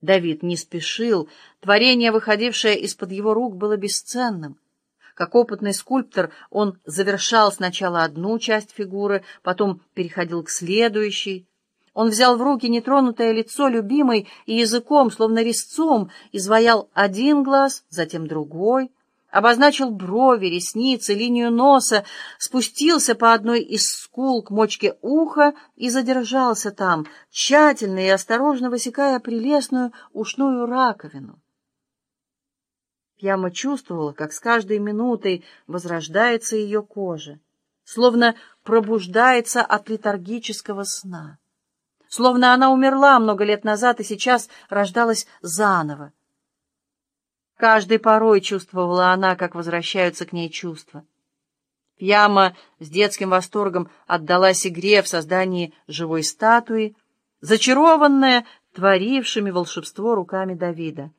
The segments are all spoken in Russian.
Давид не спешил, творение, выходившее из-под его рук, было бесценным. Как опытный скульптор он завершал сначала одну часть фигуры, потом переходил к следующей. Он взял в руки нетронутое лицо любимой и языком, словно резцом, изваял один глаз, затем другой — обозначил брови, ресницы, линию носа, спустился по одной из скул к мочке уха и задержался там, тщательно и осторожно высекая прелестную ушную раковину. Пьяма чувствовала, как с каждой минутой возрождается ее кожа, словно пробуждается от летаргического сна, словно она умерла много лет назад и сейчас рождалась заново, Каждой порой чувствовала она, как возвращаются к ней чувства. Пьяма с детским восторгом отдалась игре в создании живой статуи, зачарованная творившими волшебство руками Давида.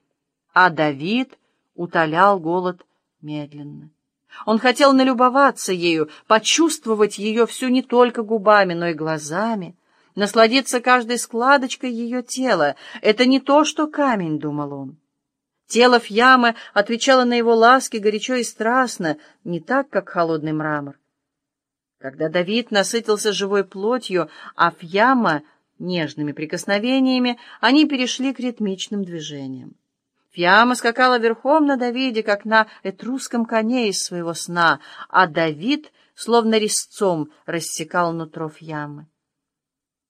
А Давид утолял голод медленно. Он хотел налюбоваться ею, почувствовать ее всю не только губами, но и глазами, насладиться каждой складочкой ее тела. Это не то, что камень, — думал он. Тело Фьямы отвечало на его ласки горячо и страстно, не так, как холодный мрамор. Когда Давид насытился живой плотью, а Фьяма — нежными прикосновениями, они перешли к ритмичным движениям. Фьяма скакала верхом на Давиде, как на этрусском коне из своего сна, а Давид словно резцом рассекал нутро Фьямы.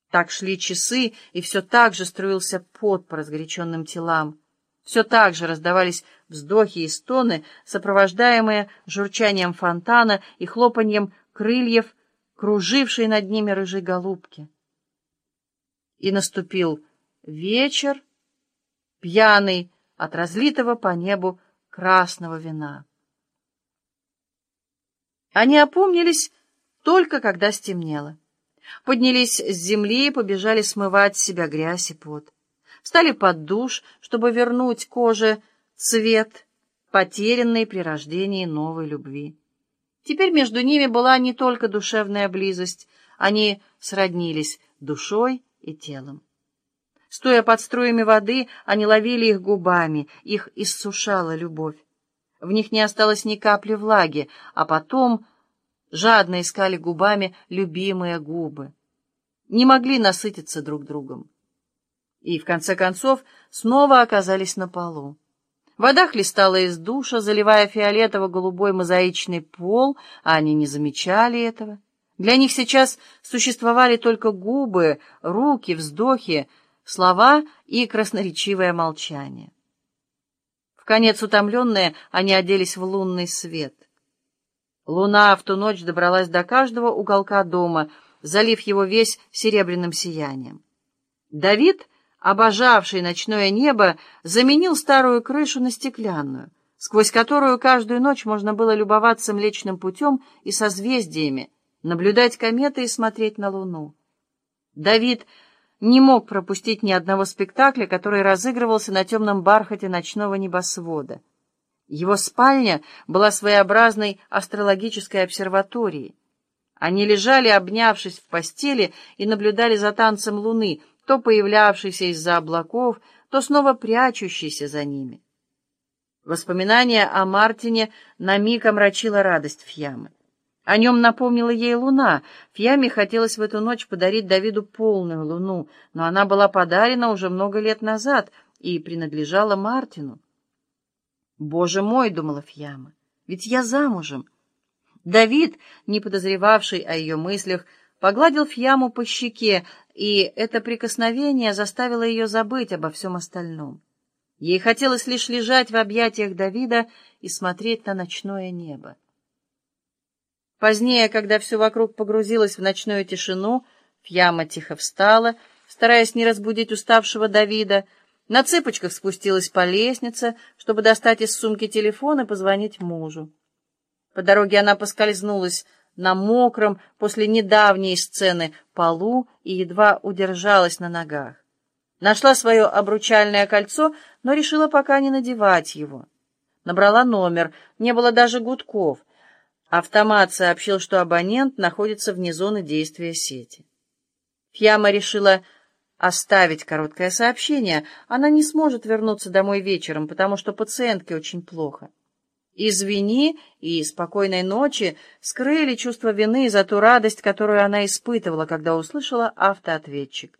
Так шли часы, и все так же струился пот по разгоряченным телам. Все так же раздавались вздохи и стоны, сопровождаемые журчанием фонтана и хлопаньем крыльев, кружившей над ними рыжей голубки. И наступил вечер, пьяный от разлитого по небу красного вина. Они опомнились только когда стемнело. Поднялись с земли и побежали смывать с себя грязь и пот встали под душ, чтобы вернуть коже цвет, потерянный при рождении новой любви. Теперь между ними была не только душевная близость, они сроднились душой и телом. Стоя под струями воды, они ловили их губами, их иссушала любовь. В них не осталось ни капли влаги, а потом жадно искали губами любимые губы. Не могли насытиться друг другом и, в конце концов, снова оказались на полу. Вода хлестала из душа, заливая фиолетово-голубой мозаичный пол, а они не замечали этого. Для них сейчас существовали только губы, руки, вздохи, слова и красноречивое молчание. В конец утомленные, они оделись в лунный свет. Луна в ту ночь добралась до каждого уголка дома, залив его весь серебряным сиянием. Давид обожавший ночное небо, заменил старую крышу на стеклянную, сквозь которую каждую ночь можно было любоваться Млечным путем и созвездиями, наблюдать кометы и смотреть на Луну. Давид не мог пропустить ни одного спектакля, который разыгрывался на темном бархате ночного небосвода. Его спальня была своеобразной астрологической обсерваторией. Они лежали, обнявшись в постели, и наблюдали за танцем луны — то появлявшийся из-за облаков, то снова прячущийся за ними. Воспоминание о Мартине на миг омрачило радость Фьямы. О нем напомнила ей луна. Фьяме хотелось в эту ночь подарить Давиду полную луну, но она была подарена уже много лет назад и принадлежала Мартину. «Боже мой!» — думала Фьяма, — «ведь я замужем». Давид, не подозревавший о ее мыслях, погладил Фьяму по щеке, и это прикосновение заставило ее забыть обо всем остальном. Ей хотелось лишь лежать в объятиях Давида и смотреть на ночное небо. Позднее, когда все вокруг погрузилось в ночную тишину, Фьяма тихо встала, стараясь не разбудить уставшего Давида, на цыпочках спустилась по лестнице, чтобы достать из сумки телефон и позвонить мужу. По дороге она поскользнулась на мокром после недавней сцены полу и едва удержалась на ногах. Нашла свое обручальное кольцо, но решила пока не надевать его. Набрала номер, не было даже гудков. Автомат сообщил, что абонент находится вне зоны действия сети. Фьяма решила оставить короткое сообщение, она не сможет вернуться домой вечером, потому что пациентке очень плохо. «Извини» и «спокойной ночи» скрыли чувство вины за ту радость, которую она испытывала, когда услышала автоответчик.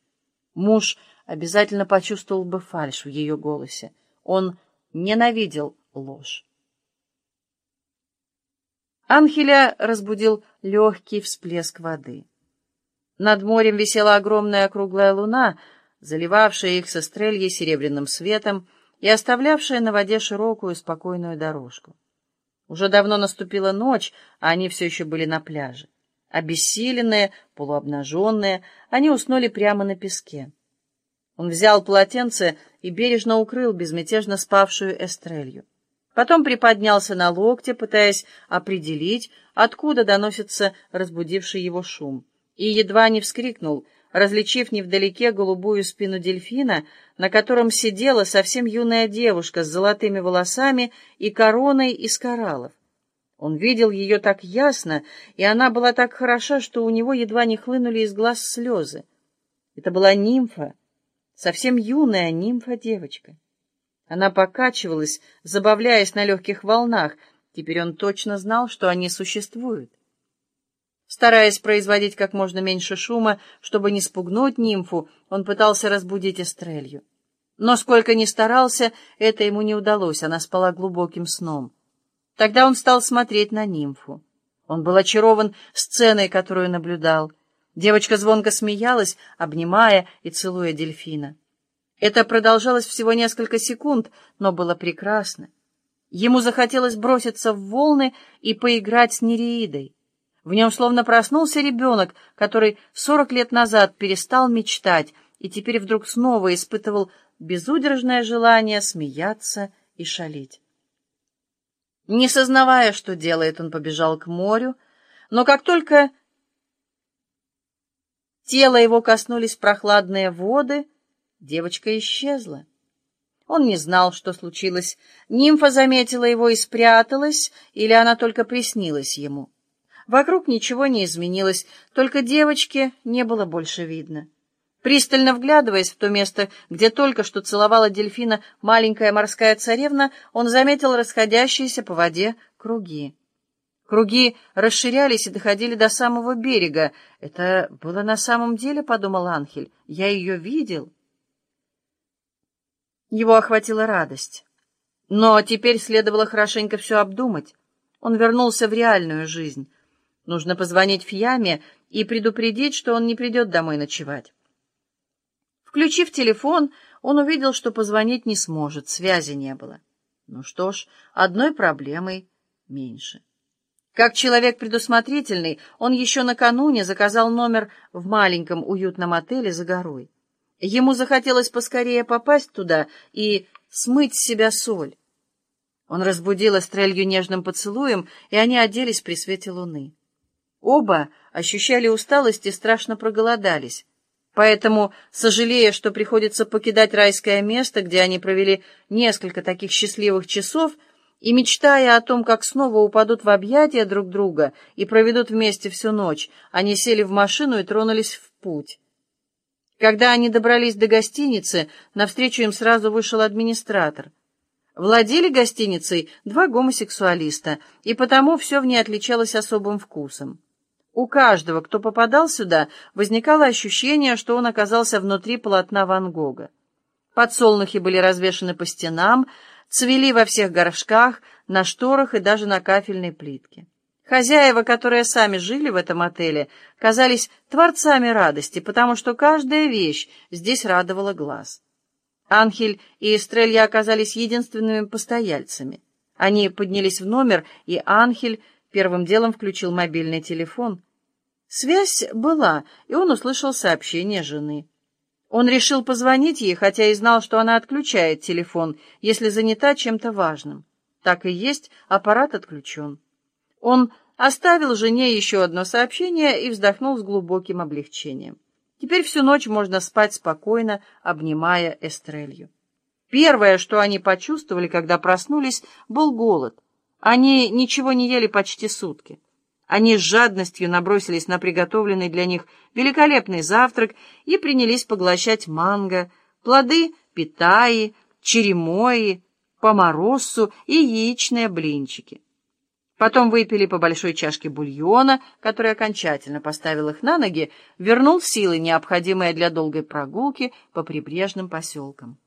Муж обязательно почувствовал бы фальшь в ее голосе. Он ненавидел ложь. Анхеля разбудил легкий всплеск воды. Над морем висела огромная круглая луна, заливавшая их со стрельей серебряным светом и оставлявшая на воде широкую спокойную дорожку. Уже давно наступила ночь, а они все еще были на пляже. Обессиленные, полуобнаженные, они уснули прямо на песке. Он взял полотенце и бережно укрыл безмятежно спавшую Эстрелью. Потом приподнялся на локте, пытаясь определить, откуда доносится разбудивший его шум, и едва не вскрикнул, различив невдалеке голубую спину дельфина, на котором сидела совсем юная девушка с золотыми волосами и короной из кораллов. Он видел ее так ясно, и она была так хороша, что у него едва не хлынули из глаз слезы. Это была нимфа, совсем юная нимфа-девочка. Она покачивалась, забавляясь на легких волнах. Теперь он точно знал, что они существуют. Стараясь производить как можно меньше шума, чтобы не спугнуть нимфу, он пытался разбудить Эстрелью. Но сколько ни старался, это ему не удалось, она спала глубоким сном. Тогда он стал смотреть на нимфу. Он был очарован сценой, которую наблюдал. Девочка звонко смеялась, обнимая и целуя дельфина. Это продолжалось всего несколько секунд, но было прекрасно. Ему захотелось броситься в волны и поиграть с Нереидой. В нем словно проснулся ребенок, который сорок лет назад перестал мечтать и теперь вдруг снова испытывал безудержное желание смеяться и шалить. Не сознавая, что делает, он побежал к морю, но как только тело его коснулись прохладные воды, Девочка исчезла. Он не знал, что случилось. Нимфа заметила его и спряталась, или она только приснилась ему. Вокруг ничего не изменилось, только девочки не было больше видно. Пристально вглядываясь в то место, где только что целовала дельфина маленькая морская царевна, он заметил расходящиеся по воде круги. Круги расширялись и доходили до самого берега. «Это было на самом деле», — подумал Анхель, — «я ее видел». Его охватила радость. Но теперь следовало хорошенько все обдумать. Он вернулся в реальную жизнь. Нужно позвонить Фьяме и предупредить, что он не придет домой ночевать. Включив телефон, он увидел, что позвонить не сможет, связи не было. Ну что ж, одной проблемой меньше. Как человек предусмотрительный, он еще накануне заказал номер в маленьком уютном отеле за горой. Ему захотелось поскорее попасть туда и смыть с себя соль. Он разбудил Эстрелью нежным поцелуем, и они оделись при свете луны. Оба ощущали усталость и страшно проголодались. Поэтому, сожалея, что приходится покидать райское место, где они провели несколько таких счастливых часов, и мечтая о том, как снова упадут в объятия друг друга и проведут вместе всю ночь, они сели в машину и тронулись в путь. Когда они добрались до гостиницы, навстречу им сразу вышел администратор. Владели гостиницей два гомосексуалиста, и потому все в ней отличалось особым вкусом. У каждого, кто попадал сюда, возникало ощущение, что он оказался внутри полотна Ван Гога. Подсолнухи были развешаны по стенам, цвели во всех горшках, на шторах и даже на кафельной плитке. Хозяева, которые сами жили в этом отеле, казались творцами радости, потому что каждая вещь здесь радовала глаз. Анхель и Эстрелья оказались единственными постояльцами. Они поднялись в номер, и Анхель первым делом включил мобильный телефон. Связь была, и он услышал сообщение жены. Он решил позвонить ей, хотя и знал, что она отключает телефон, если занята чем-то важным. Так и есть, аппарат отключен. Он оставил жене еще одно сообщение и вздохнул с глубоким облегчением. Теперь всю ночь можно спать спокойно, обнимая Эстрелью. Первое, что они почувствовали, когда проснулись, был голод. Они ничего не ели почти сутки. Они с жадностью набросились на приготовленный для них великолепный завтрак и принялись поглощать манго, плоды питаи, черемои, помороссу и яичные блинчики. Потом выпили по большой чашке бульона, который окончательно поставил их на ноги, вернул силы, необходимые для долгой прогулки по прибрежным поселкам.